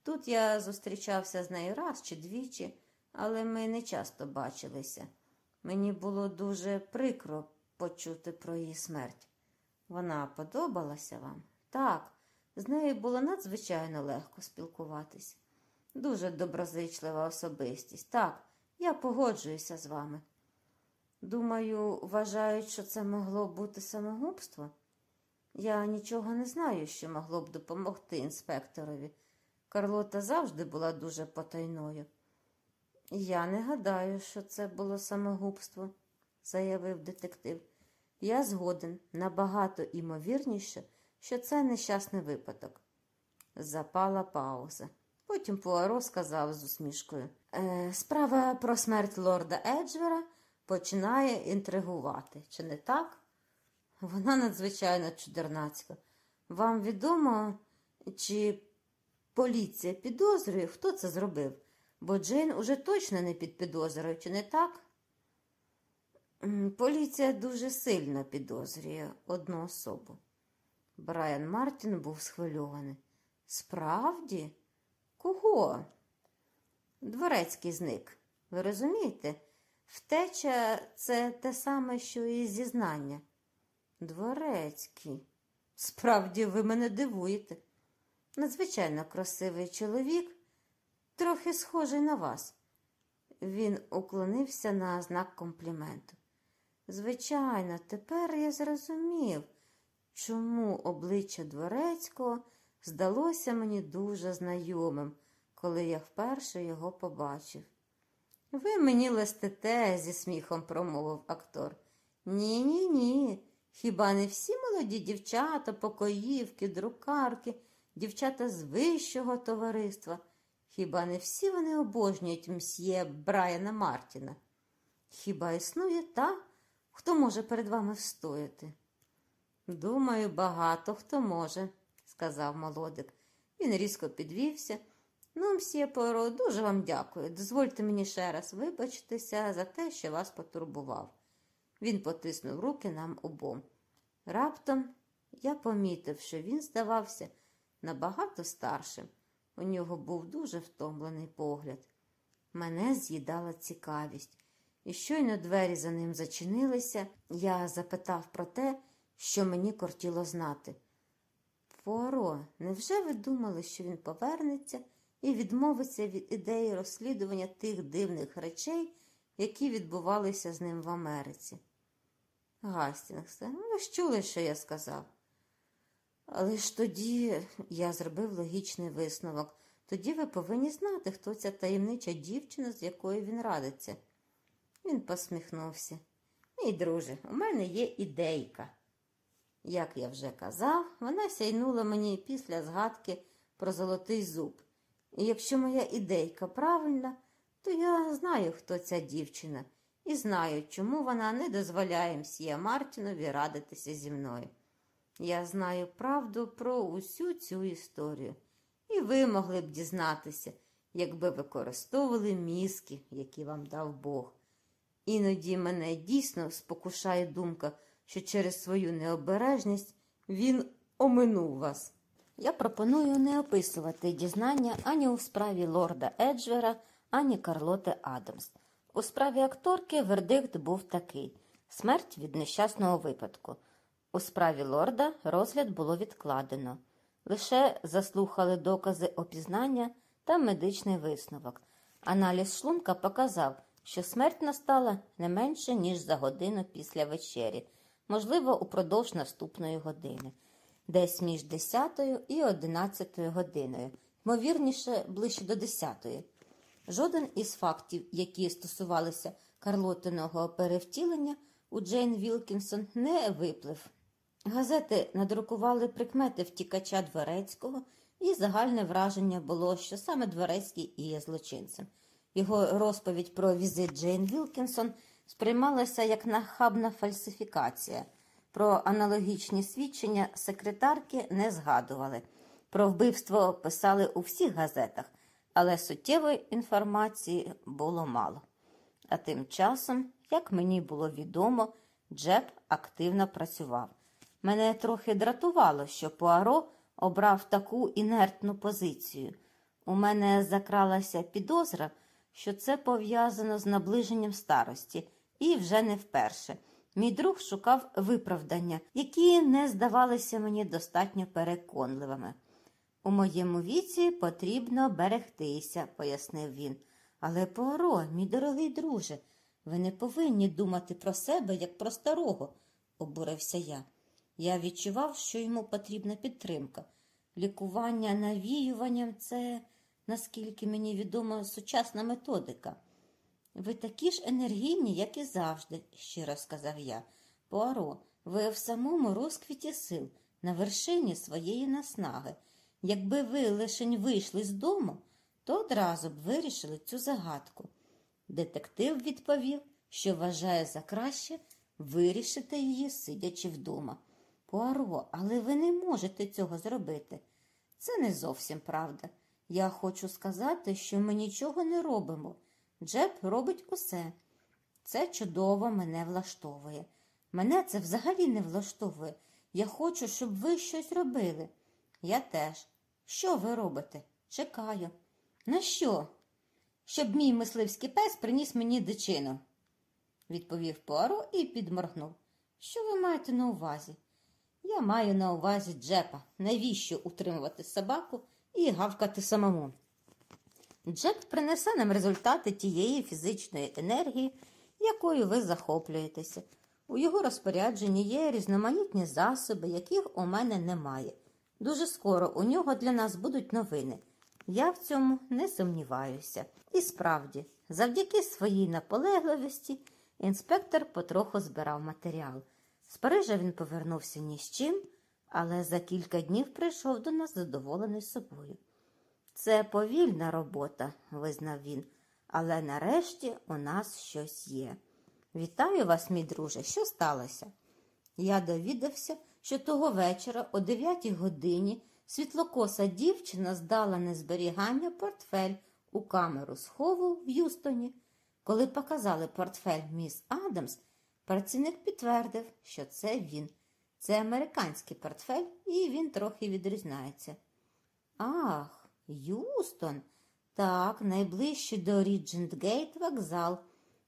Тут я зустрічався з нею раз чи двічі, але ми не часто бачилися. Мені було дуже прикро почути про її смерть. Вона подобалася вам? Так, з нею було надзвичайно легко спілкуватись. Дуже доброзичлива особистість. Так, я погоджуюся з вами. Думаю, вважають, що це могло бути самогубство. Я нічого не знаю, що могло б допомогти інспекторові. Карлота завжди була дуже потайною. Я не гадаю, що це було самогубство, заявив детектив. Я згоден набагато імовірніше, що це нещасний випадок. Запала пауза. Потім Пуаро сказав з усмішкою: е, Справа про смерть лорда Еджвера починає інтригувати, чи не так? Вона надзвичайно чудернацька. Вам відомо, чи поліція підозрює, хто це зробив? Бо Джейн уже точно не під підозрою, чи не так? Поліція дуже сильно підозрює одну особу. Брайан Мартін був схвильований. Справді? Кого? Дворецький зник. Ви розумієте? Втеча це те саме, що і зізнання. Дворецький. Справді, ви мене дивуєте. Надзвичайно красивий чоловік, трохи схожий на вас. Він уклонився на знак компліменту. Звичайно, тепер я зрозумів, чому обличчя дворецького здалося мені дуже знайомим, коли я вперше його побачив. Ви мені листите, зі сміхом промовив актор. Ні, ні, ні. Хіба не всі молоді дівчата, покоївки, друкарки, дівчата з вищого товариства? Хіба не всі вони обожнюють мсьє Брайана Мартіна? Хіба існує та, хто може перед вами встояти? Думаю, багато хто може, сказав молодик. Він різко підвівся. Ну, мсьє Поро, дуже вам дякую. Дозвольте мені ще раз вибачитися за те, що вас потурбував. Він потиснув руки нам обом. Раптом я помітив, що він здавався набагато старшим. У нього був дуже втомлений погляд. Мене з'їдала цікавість, і щойно двері за ним зачинилися, я запитав про те, що мені кортіло знати. Пуаро, невже ви думали, що він повернеться і відмовиться від ідеї розслідування тих дивних речей, які відбувалися з ним в Америці? Гастінгсе, ви ж чули, що я сказав. Але ж тоді я зробив логічний висновок. Тоді ви повинні знати, хто ця таємнича дівчина, з якою він радиться. Він посміхнувся. Мій друже, у мене є ідейка. Як я вже казав, вона сяйнула мені після згадки про золотий зуб. І якщо моя ідейка правильна, то я знаю, хто ця дівчина, і знаю, чому вона не дозволяє мсьє Мартінові радитися зі мною. Я знаю правду про усю цю історію, і ви могли б дізнатися, якби використовували мізки, які вам дав Бог. Іноді мене дійсно спокушає думка, що через свою необережність він оминув вас. Я пропоную не описувати дізнання ані у справі лорда Еджвера, ані Карлоти Адамс. У справі акторки вердикт був такий: смерть від нещасного випадку. У справі лорда розгляд було відкладено. Лише заслухали докази опізнання та медичний висновок. Аналіз шлунка показав, що смерть настала не менше, ніж за годину після вечері, можливо, упродовж наступної години, десь між 10 і 11 годиною, ймовірніше, ближче до 10. Жоден із фактів, які стосувалися Карлотиного перевтілення, у Джейн Вілкінсон не виплив. Газети надрукували прикмети втікача Дворецького, і загальне враження було, що саме Дворецький і є злочинцем. Його розповідь про візит Джейн Вілкінсон сприймалася як нахабна фальсифікація. Про аналогічні свідчення секретарки не згадували. Про вбивство писали у всіх газетах, але суттєвої інформації було мало. А тим часом, як мені було відомо, Джеб активно працював. Мене трохи дратувало, що Пуаро обрав таку інертну позицію. У мене закралася підозра, що це пов'язано з наближенням старості, і вже не вперше. Мій друг шукав виправдання, які не здавалися мені достатньо переконливими. У моєму віці потрібно берегтися, пояснив він. Але Пуаро, мій дорогий друже, ви не повинні думати про себе як про старого, обурився я. Я відчував, що йому потрібна підтримка. Лікування навіюванням це, наскільки мені відомо, сучасна методика. Ви такі ж енергійні, як і завжди, щиро сказав я. Пуаро, ви в самому розквіті сил, на вершині своєї наснаги. Якби ви лишень вийшли з дому, то одразу б вирішили цю загадку. Детектив відповів, що вважає за краще вирішити її, сидячи вдома. Пуаро, але ви не можете цього зробити. Це не зовсім правда. Я хочу сказати, що ми нічого не робимо. Джеб робить усе. Це чудово мене влаштовує. Мене це взагалі не влаштовує. Я хочу, щоб ви щось робили. Я теж. Що ви робите? Чекаю. На що? Щоб мій мисливський пес приніс мені дичину, відповів Пуаро і підморгнув. Що ви маєте на увазі? Я маю на увазі Джепа. Навіщо утримувати собаку і гавкати самому? Джеп принесе нам результати тієї фізичної енергії, якою ви захоплюєтеся. У його розпорядженні є різноманітні засоби, яких у мене немає. Дуже скоро у нього для нас будуть новини. Я в цьому не сумніваюся. І справді, завдяки своїй наполегливості, інспектор потроху збирав матеріал. З Парижа він повернувся ні з чим, але за кілька днів прийшов до нас задоволений собою. Це повільна робота, визнав він, але нарешті у нас щось є. Вітаю вас, мій друже, що сталося? Я довідався, що того вечора, о 9 годині, світлокоса дівчина здала на зберігання портфель у камеру схову в Юстоні. Коли показали портфель міс Адамс, працівник підтвердив, що це він. Це американський портфель, і він трохи відрізняється. Ах, Юстон. Так, найближчий до Ріджент-Гейт вокзал.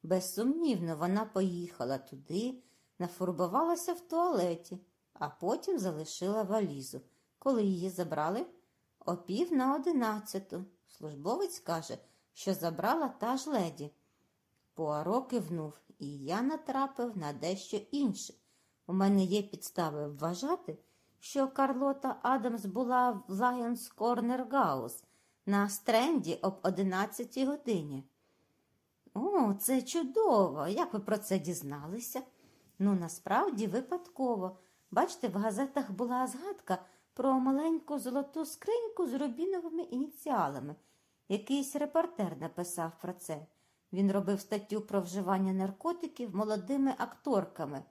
Безсумнівно, вона поїхала туди, нафарбувалася в туалеті, а потім залишила валізу. Коли її забрали? О пів на одинадцяту. Службовець каже, що забрала та ж леді. Пуаро кивнув, і я натрапив на дещо інше. У мене є підстави вважати, що Карлота Адамс була в Lions Corner House на стренді об 11 годині. О, це чудово! Як ви про це дізналися? Ну, насправді випадково. Бачите, в газетах була згадка про маленьку золоту скриньку з рубіновими ініціалами. Якийсь репортер написав про це. Він робив статтю про вживання наркотиків молодими акторками.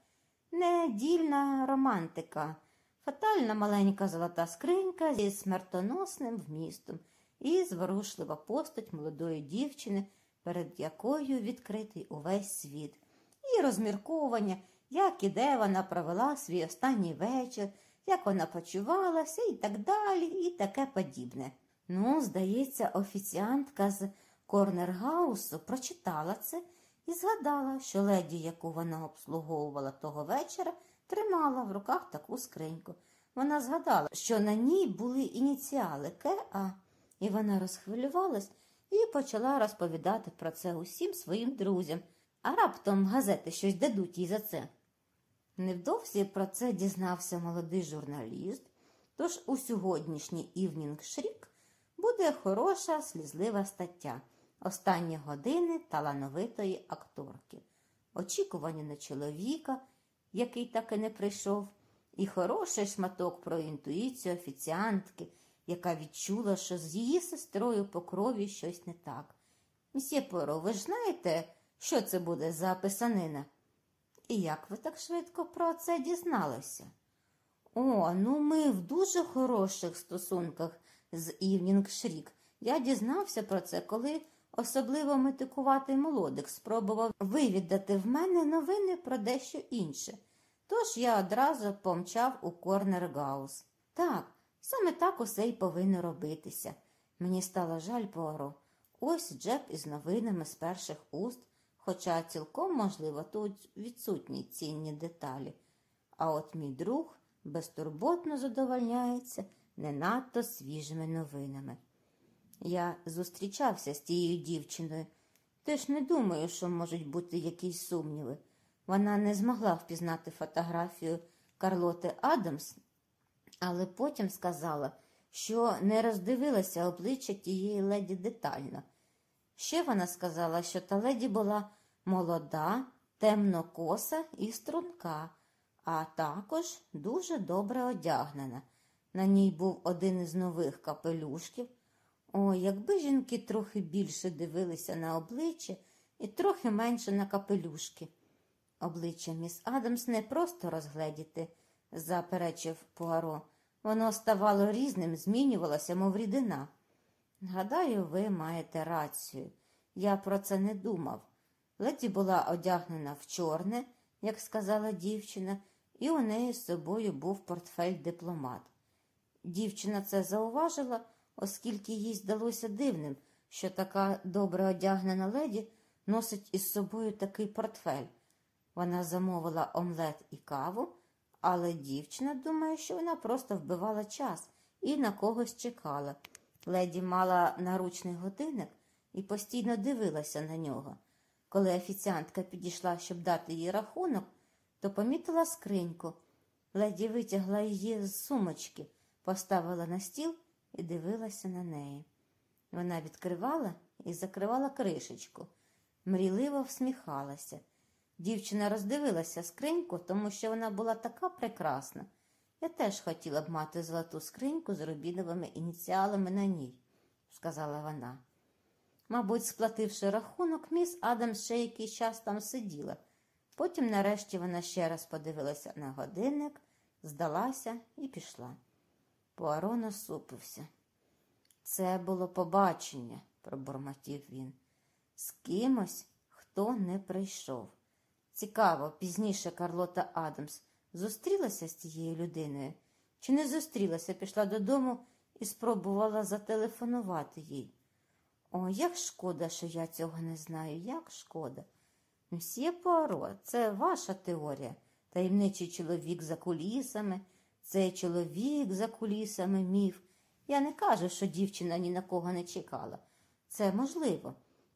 Недільна романтика, фатальна маленька золота скринька зі смертоносним вмістом і зворушлива постать молодої дівчини, перед якою відкритий увесь світ, і розмірковування, як і де вона провела свій останній вечір, як вона почувалася, і так далі, і таке подібне. Ну, здається, офіціантка з Корнергаусу прочитала це і згадала, що леді, яку вона обслуговувала того вечора, тримала в руках таку скриньку. Вона згадала, що на ній були ініціали КА, і вона розхвилювалась і почала розповідати про це усім своїм друзям, а раптом газети щось дадуть їй за це. Невдовзі про це дізнався молодий журналіст, тож у сьогоднішній Івнінг Шрік буде хороша слізлива стаття останні години талановитої акторки, очікування на чоловіка, який так і не прийшов, і хороший шматок про інтуїцію офіціантки, яка відчула, що з її сестрою по крові щось не так. Мсьє Поро, ви ж знаєте, що це буде за писанина? І як ви так швидко про це дізналися? О, ну ми в дуже хороших стосунках з Івнінг Шрік. Я дізнався про це, коли особливо метикуватий молодик спробував вивідати в мене новини про дещо інше. Тож я одразу помчав у Корнергаус. Так, саме так усе й повинно робитися. Мені стало жаль Пуаро. Ось Джеб із новинами з перших уст, хоча цілком, можливо, тут відсутні цінні деталі. А от мій друг безтурботно задовольняється не надто свіжими новинами. Я зустрічався з тією дівчиною, теж не думаю, що можуть бути якісь сумніви. Вона не змогла впізнати фотографію Карлоти Адамс, але потім сказала, що не роздивилася обличчя тієї леді детально. Ще вона сказала, що та леді була молода, темнокоса і струнка, а також дуже добре одягнена. На ній був один із нових капелюшків. Ой, якби жінки трохи більше дивилися на обличчя і трохи менше на капелюшки. Обличчя міс Адамс не просто розгледіти, заперечив Пуаро. Воно ставало різним, змінювалося, мов рідина. Гадаю, ви маєте рацію. Я про це не думав. Леді була одягнена в чорне, як сказала дівчина, і у неї з собою був портфель дипломат. Дівчина це зауважила, оскільки їй здалося дивним, що така добре одягнена леді носить із собою такий портфель. Вона замовила омлет і каву, але дівчина думає, що вона просто вбивала час і на когось чекала. Леді мала наручний годинник і постійно дивилася на нього. Коли офіціантка підійшла, щоб дати їй рахунок, то помітила скриньку. Леді витягла її з сумочки, поставила на стіл і дивилася на неї. Вона відкривала і закривала кришечку, мрійливо всміхалася. Дівчина роздивилася скриньку, тому що вона була така прекрасна. Я теж хотіла б мати золоту скриньку з рубіновими ініціалами на ній, сказала вона. Мабуть, сплативши рахунок, міс Адамс ще якийсь час там сиділа. Потім, нарешті, вона ще раз подивилася на годинник, здалася і пішла. Пуаро насупився. Це було побачення, пробурмотів він. З кимось, хто не прийшов. Цікаво, пізніше Карлота Адамс зустрілася з тією людиною, чи не зустрілася, пішла додому і спробувала зателефонувати їй. О, як шкода, що я цього не знаю, як шкода. Мсьє Пуаро, це ваша теорія. Таємничий чоловік за кулісами, цей чоловік за кулісами міф. Я не кажу, що дівчина ні на кого не чекала. Це можливо.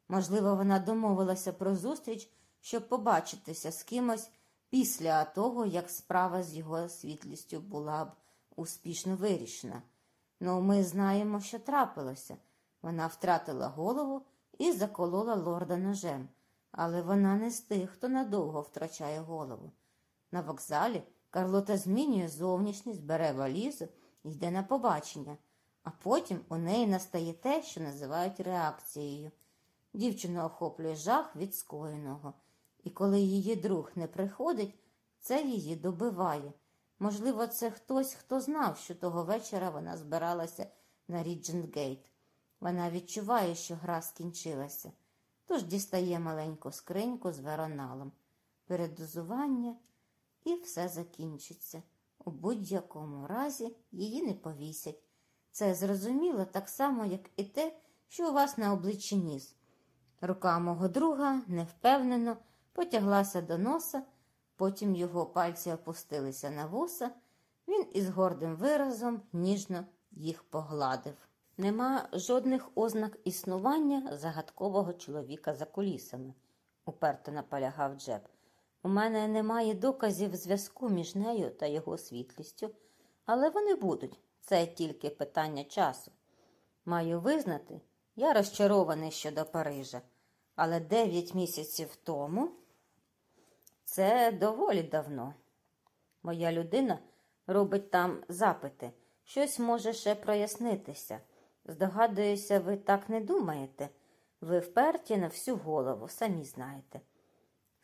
Можливо, вона домовилася про зустріч, щоб побачитися з кимось після того, як справа з його світлістю була б успішно вирішена. Ну, ми знаємо, що трапилося. Вона втратила голову і заколола лорда ножем, але вона не з тих, хто надовго втрачає голову. На вокзалі Карлота змінює зовнішність, бере валізу і йде на побачення, а потім у неї настає те, що називають реакцією. Дівчину охоплює жах від скоєного, і коли її друг не приходить, це її добиває. Можливо, це хтось, хто знав, що того вечора вона збиралася на Ріджент-Гейт. Вона відчуває, що гра скінчилася, тож дістає маленьку скриньку з вероналом. Передозування і все закінчиться. У будь-якому разі її не повісять. Це зрозуміло так само, як і те, що у вас на обличчі ніс. Рука мого друга невпевнено потяглася до носа, потім його пальці опустилися на вуса, він із гордим виразом ніжно їх погладив. Нема жодних ознак існування загадкового чоловіка за кулісами, уперто наполягав Джеб. У мене немає доказів зв'язку між нею та його світлістю, але вони будуть. Це тільки питання часу. Маю визнати, я розчарований щодо Парижа, але дев'ять місяців тому це доволі давно. Моя людина робить там запити, щось може ще прояснитися. Здогадуюся, ви так не думаєте. Ви вперті на всю голову, самі знаєте.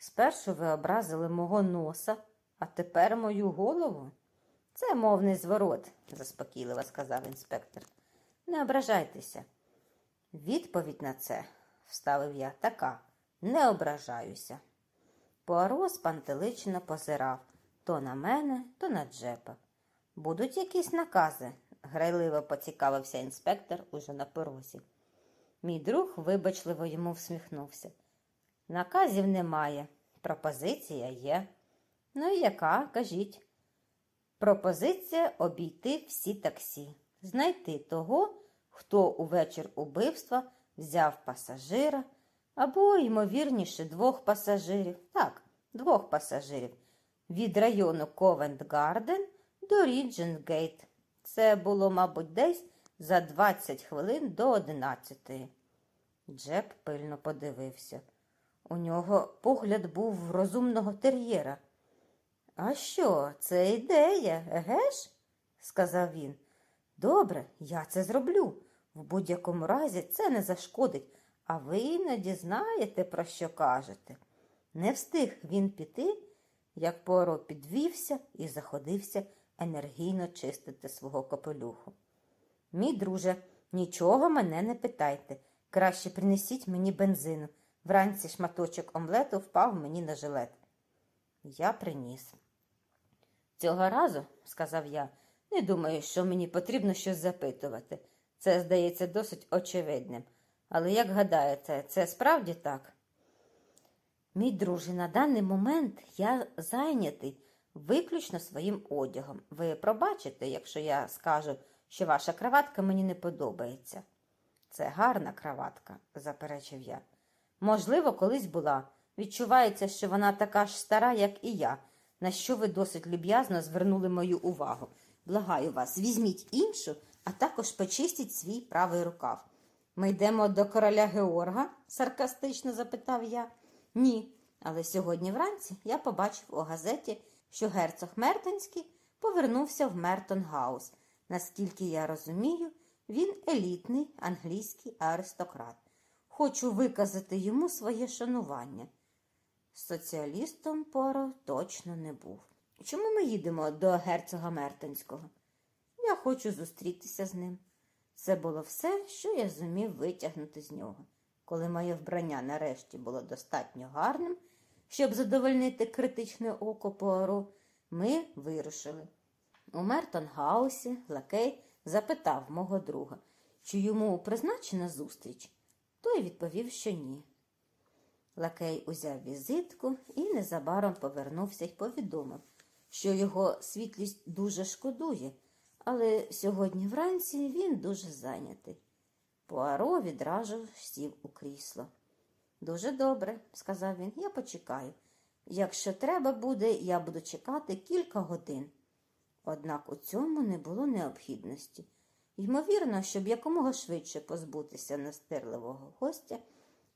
Спершу ви образили мого носа, а тепер мою голову. Це мовний зворот, заспокійливо сказав інспектор. Не ображайтеся. Відповідь на це, вставив я, така не ображаюся. Пуаро спантеличено позирав то на мене, то на Джепа. Будуть якісь накази, грайливо поцікавився інспектор уже на порозі. Мій друг вибачливо йому всміхнувся. Наказів немає, пропозиція є. Ну і яка, кажіть? Пропозиція обійти всі таксі, знайти того, хто у вечір убивства взяв пасажира або, ймовірніше, двох пасажирів. Так, двох пасажирів. від району Ковент-Гарден до Ріджент-Гейт. Це було, мабуть, десь за 20 хвилин до 11. Джеб пильно подивився. У нього погляд був розумного тер'єра. А що, це ідея, еге ж? сказав він. Добре, я це зроблю. В будь-якому разі це не зашкодить, а ви іноді знаєте, про що кажете. Не встиг він піти, як Поро підвівся і заходився енергійно чистити свого капелюху. Мій друже, нічого мене не питайте. Краще принесіть мені бензину. Вранці шматочок омлету впав мені на жилет. Я приніс. Цього разу, сказав я, не думаю, що мені потрібно щось запитувати. Це здається досить очевидним. Але як гадаєте, це справді так? Мій друже, на даний момент я зайнятий виключно своїм одягом. Ви пробачите, якщо я скажу, що ваша краватка мені не подобається. Це гарна краватка, заперечив я. Можливо, колись була. Відчувається, що вона така ж стара, як і я, на що ви досить люб'язно звернули мою увагу. Благаю вас, візьміть іншу, а також почистіть свій правий рукав. Ми йдемо до короля Георга? саркастично запитав я. Ні, але сьогодні вранці я побачив у газеті, що герцог Мертонський повернувся в Мертон Гаус. Наскільки я розумію, він елітний англійський аристократ. Хочу виказати йому своє шанування. Соціалістом Поро точно не був. Чому ми їдемо до герцога Мертонського? Я хочу зустрітися з ним. Це було все, що я зумів витягнути з нього. Коли моє вбрання нарешті було достатньо гарним, щоб задовольнити критичне око Пуаро, ми вирушили. У Мертон-хаусі лакей запитав мого друга, чи йому призначена зустріч. Той відповів, що ні. Лакей узяв візитку і незабаром повернувся й повідомив, що його світлість дуже шкодує, але сьогодні вранці він дуже зайнятий. Пуаро відразу сів у крісло. Дуже добре, сказав він, я почекаю. Якщо треба буде, я буду чекати кілька годин. Однак у цьому не було необхідності. Ймовірно, щоб якомога швидше позбутися настирливого гостя,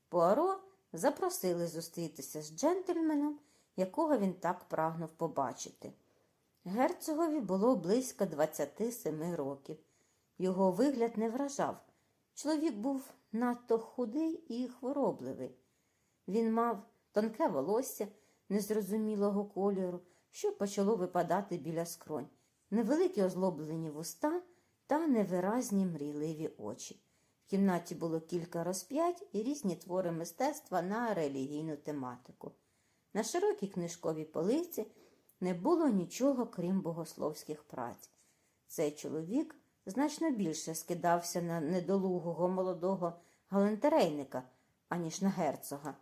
Пуаро запросили зустрітися з джентльменом, якого він так прагнув побачити. Герцогові було близько 27 років. Його вигляд не вражав. Чоловік був надто худий і хворобливий. Він мав тонке волосся незрозумілого кольору, що почало випадати біля скронь, невеликі озлоблені вуста та невиразні мрійливі очі. В кімнаті було кілька розп'ять і різні твори мистецтва на релігійну тематику. На широкій книжковій полиці не було нічого, крім богословських праць. Цей чоловік значно більше скидався на недолугого молодого галантерейника, аніж на герцога.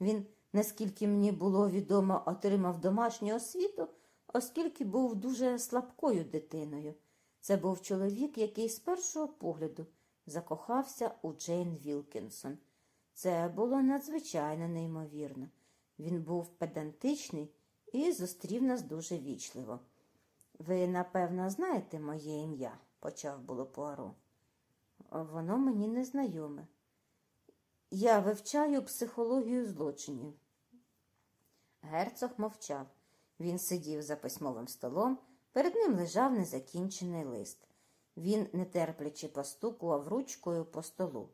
Він, наскільки мені було відомо, отримав домашню освіту, оскільки був дуже слабкою дитиною. Це був чоловік, який з першого погляду закохався у Джейн Вілкінсон. Це було надзвичайно неймовірно. Він був педантичний і зустрів нас дуже вічливо. Ви, напевно, знаєте моє ім'я, почав було Пуаро. Воно мені не знайоме. Я вивчаю психологію злочинів. Герцог мовчав. Він сидів за письмовим столом, перед ним лежав незакінчений лист. Він, нетерплячи, постукував ручкою по столу.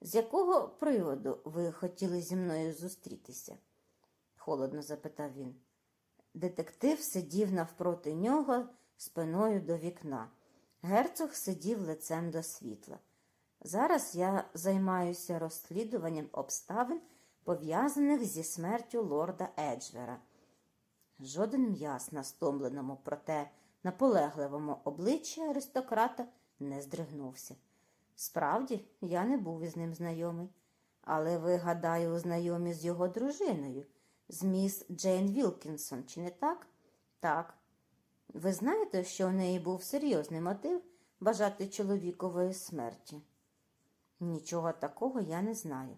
З якого приводу ви хотіли зі мною зустрітися? холодно запитав він. Детектив сидів навпроти нього спиною до вікна. Герцог сидів лицем до світла. Зараз я займаюся розслідуванням обставин, пов'язаних зі смертю лорда Еджвера. Жоден м'яс на стомленому, проте наполегливому обличчі аристократа не здригнувся. Справді, я не був із ним знайомий, але ви, гадаю, знайомі з його дружиною, з міс Джейн Вілкінсон, чи не так? Так. Ви знаєте, що у неї був серйозний мотив бажати чоловікової смерті? Нічого такого я не знаю.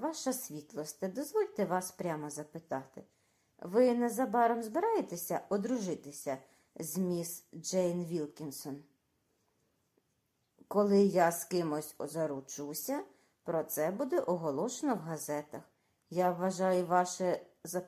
Ваша світлосте, дозвольте вас прямо запитати. Ви незабаром збираєтеся одружитися з міс Джейн Вілкінсон? Коли я з кимось озаручуся, про це буде оголошено в газетах. Я вважаю ваше запитання.